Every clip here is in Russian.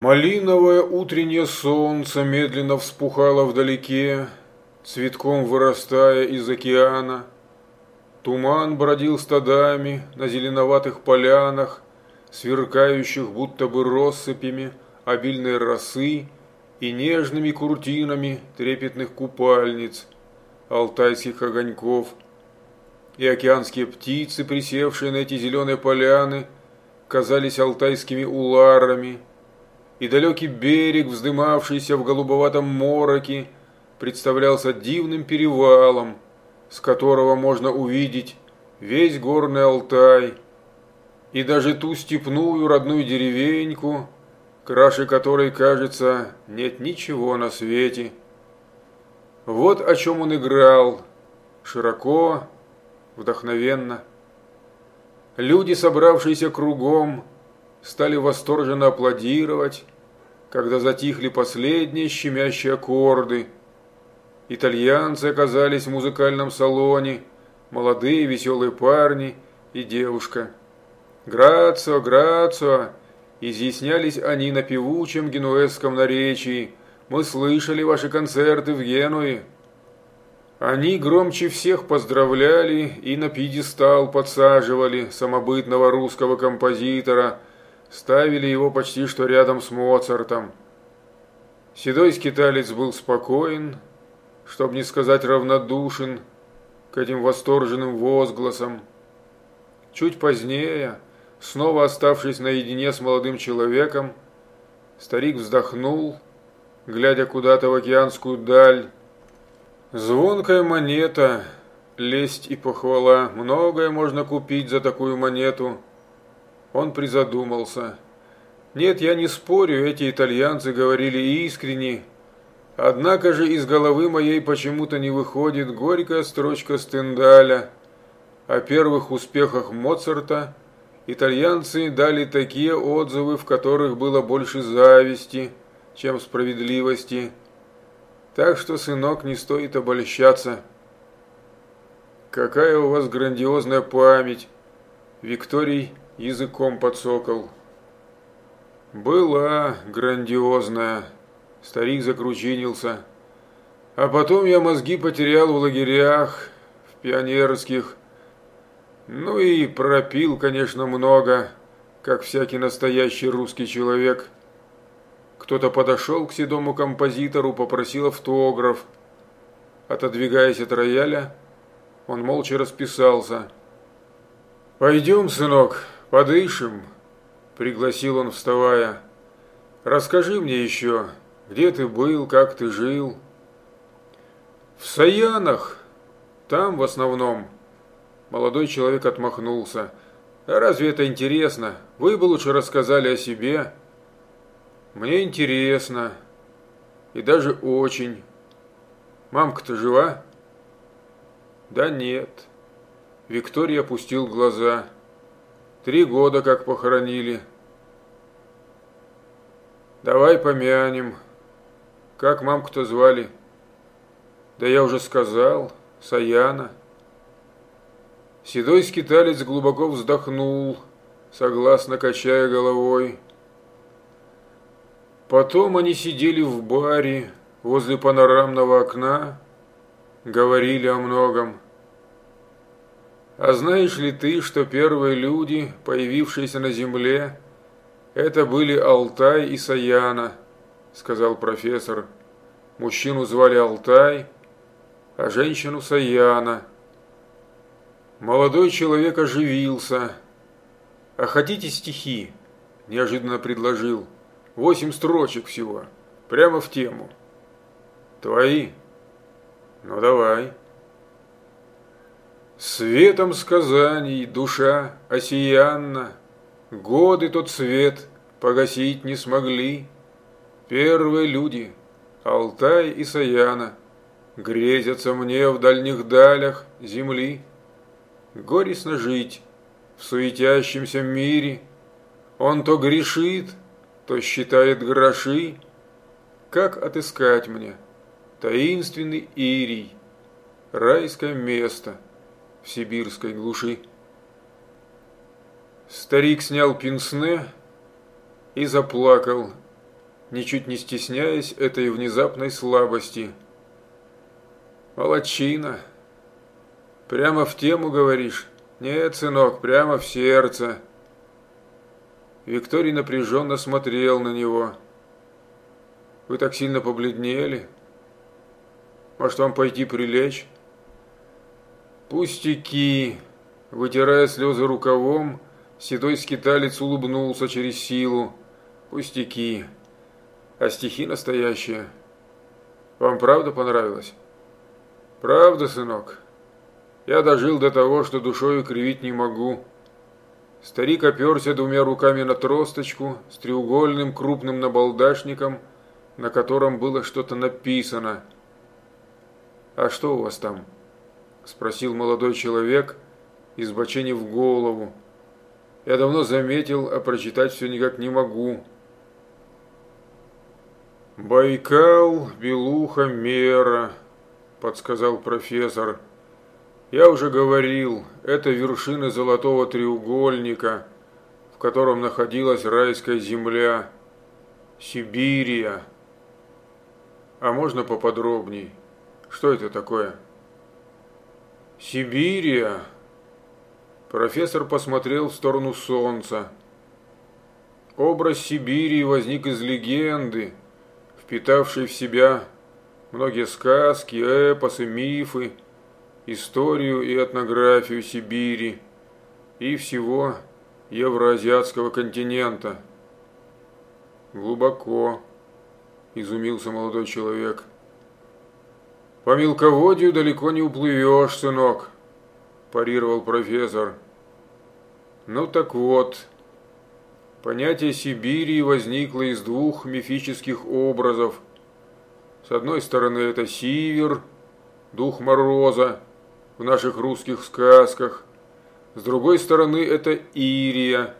Малиновое утреннее солнце медленно вспухало вдалеке, цветком вырастая из океана. Туман бродил стадами на зеленоватых полянах, сверкающих будто бы россыпями обильной росы и нежными куртинами трепетных купальниц, алтайских огоньков. И океанские птицы, присевшие на эти зеленые поляны, казались алтайскими уларами – и далекий берег, вздымавшийся в голубоватом мороке, представлялся дивным перевалом, с которого можно увидеть весь горный Алтай и даже ту степную родную деревеньку, краше которой, кажется, нет ничего на свете. Вот о чем он играл, широко, вдохновенно. Люди, собравшиеся кругом, стали восторженно аплодировать, когда затихли последние щемящие аккорды. Итальянцы оказались в музыкальном салоне, молодые веселые парни и девушка. «Грацио, грацио!» Изъяснялись они на певучем генуэзском наречии. «Мы слышали ваши концерты в Генуе». Они громче всех поздравляли и на пьедестал подсаживали самобытного русского композитора – ставили его почти что рядом с Моцартом. Седой скиталец был спокоен, чтобы не сказать равнодушен к этим восторженным возгласам. Чуть позднее, снова оставшись наедине с молодым человеком, старик вздохнул, глядя куда-то в океанскую даль. Звонкая монета, лесть и похвала, многое можно купить за такую монету – он призадумался. Нет, я не спорю, эти итальянцы говорили искренне. Однако же из головы моей почему-то не выходит горькая строчка Стендаля. О первых успехах Моцарта итальянцы дали такие отзывы, в которых было больше зависти, чем справедливости. Так что, сынок, не стоит обольщаться. Какая у вас грандиозная память, Викторий языком подсокол. Была грандиозная. Старик закручинился. А потом я мозги потерял в лагерях, в пионерских. Ну и пропил, конечно, много, как всякий настоящий русский человек. Кто-то подошел к седому композитору, попросил автограф. Отодвигаясь от рояля, он молча расписался. «Пойдем, сынок», «Подышим», – пригласил он, вставая. «Расскажи мне еще, где ты был, как ты жил?» «В Саянах. Там в основном». Молодой человек отмахнулся. «А разве это интересно? Вы бы лучше рассказали о себе». «Мне интересно. И даже очень. Мамка-то жива?» «Да нет». Виктория опустил глаза. Три года как похоронили. Давай помянем. Как мамку-то звали? Да я уже сказал. Саяна. Седой скиталец глубоко вздохнул, согласно качая головой. Потом они сидели в баре возле панорамного окна, говорили о многом. А знаешь ли ты, что первые люди, появившиеся на земле, это были Алтай и Саяна, сказал профессор. Мужчину звали Алтай, а женщину Саяна. Молодой человек оживился. «А хотите стихи?» – неожиданно предложил. «Восемь строчек всего, прямо в тему». «Твои?» «Ну давай». Светом сказаний душа осиянна, Годы тот свет погасить не смогли. Первые люди, Алтай и Саяна, Грезятся мне в дальних далях земли. Горестно жить в суетящемся мире, Он то грешит, то считает гроши. Как отыскать мне таинственный Ирий, Райское место — в сибирской глуши. Старик снял пенсне и заплакал ничуть не стесняясь этой внезапной слабости. Молодчина. Прямо в тему говоришь? Нет, сынок, прямо в сердце. Викторий напряженно смотрел на него. Вы так сильно побледнели? Может, вам пойти прилечь? Пустяки. Вытирая слезы рукавом, седой скиталец улыбнулся через силу. Пустяки. А стихи настоящие. Вам правда понравилось? Правда, сынок. Я дожил до того, что душою кривить не могу. Старик оперся двумя руками на тросточку с треугольным крупным набалдашником – на котором было что-то написано. «А что у вас там?» – спросил молодой человек, избоченив голову. «Я давно заметил, а прочитать все никак не могу». «Байкал, Белуха, Мера», – подсказал профессор. «Я уже говорил, это вершины золотого треугольника, в котором находилась райская земля, Сибирия». А можно поподробней? Что это такое? Сибирия. Профессор посмотрел в сторону солнца. Образ Сибири возник из легенды, впитавшей в себя многие сказки, эпосы, мифы, историю и этнографию Сибири и всего евроазиатского континента. Глубоко изумился молодой человек. По мелководью далеко не уплывешь, сынок, парировал профессор. Ну так вот, понятие Сибири возникло из двух мифических образов. С одной стороны это Сивер, дух мороза в наших русских сказках. С другой стороны это Ирия,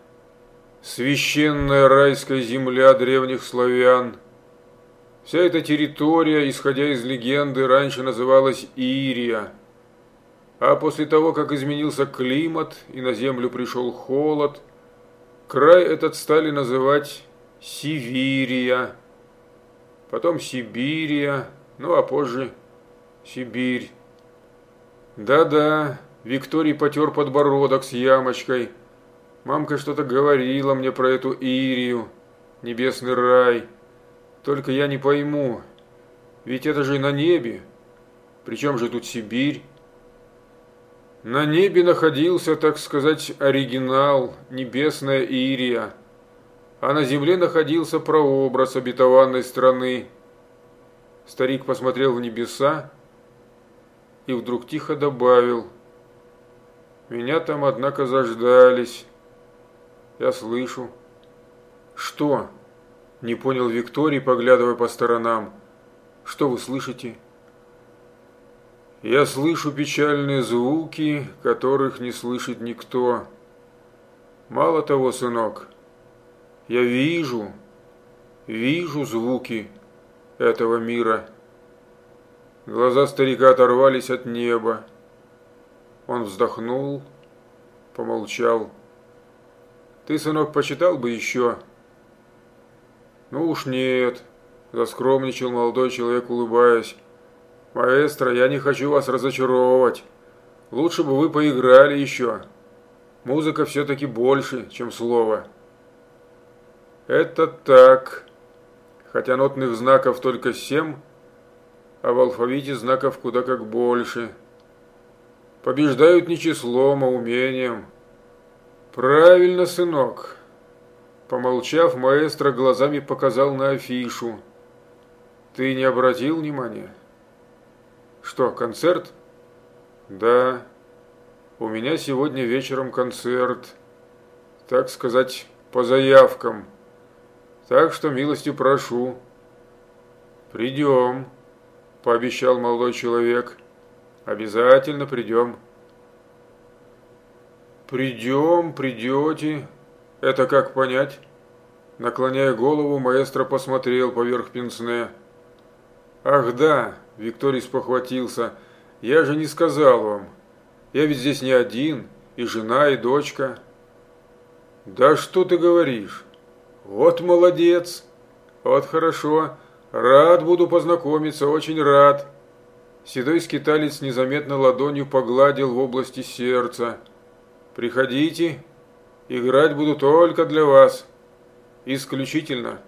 священная райская земля древних славян – Вся эта территория, исходя из легенды, раньше называлась Ирия. А после того, как изменился климат и на землю пришел холод, край этот стали называть Сибирия, потом Сибирия, ну а позже Сибирь. Да-да, Викторий потер подбородок с ямочкой. Мамка что-то говорила мне про эту Ирию, небесный рай. Только я не пойму, ведь это же на небе. Причем же тут Сибирь? На небе находился, так сказать, оригинал, небесная Ирия, а на земле находился прообраз обетованной страны. Старик посмотрел в небеса и вдруг тихо добавил, «Меня там, однако, заждались. Я слышу». «Что?» Не понял Викторий, поглядывая по сторонам. Что вы слышите? Я слышу печальные звуки, которых не слышит никто. Мало того, сынок, я вижу, вижу звуки этого мира. Глаза старика оторвались от неба. Он вздохнул, помолчал. Ты, сынок, почитал бы еще «Ну уж нет», – заскромничал молодой человек, улыбаясь. «Маэстро, я не хочу вас разочаровывать. Лучше бы вы поиграли еще. Музыка все-таки больше, чем слово». «Это так. Хотя нотных знаков только семь, а в алфавите знаков куда как больше. Побеждают не числом, а умением». «Правильно, сынок». Помолчав, маэстро глазами показал на афишу. Ты не обратил внимания? Что, концерт? Да. У меня сегодня вечером концерт. Так сказать, по заявкам. Так что милости прошу. Придем, пообещал молодой человек. Обязательно придем. Придем, придете, «Это как понять?» Наклоняя голову, маэстро посмотрел поверх пенсне. «Ах да!» – Викторий спохватился. «Я же не сказал вам. Я ведь здесь не один, и жена, и дочка». «Да что ты говоришь? Вот молодец!» Вот хорошо. Рад буду познакомиться, очень рад. Седой скиталец незаметно ладонью погладил в области сердца. Приходите, играть буду только для вас. Исключительно.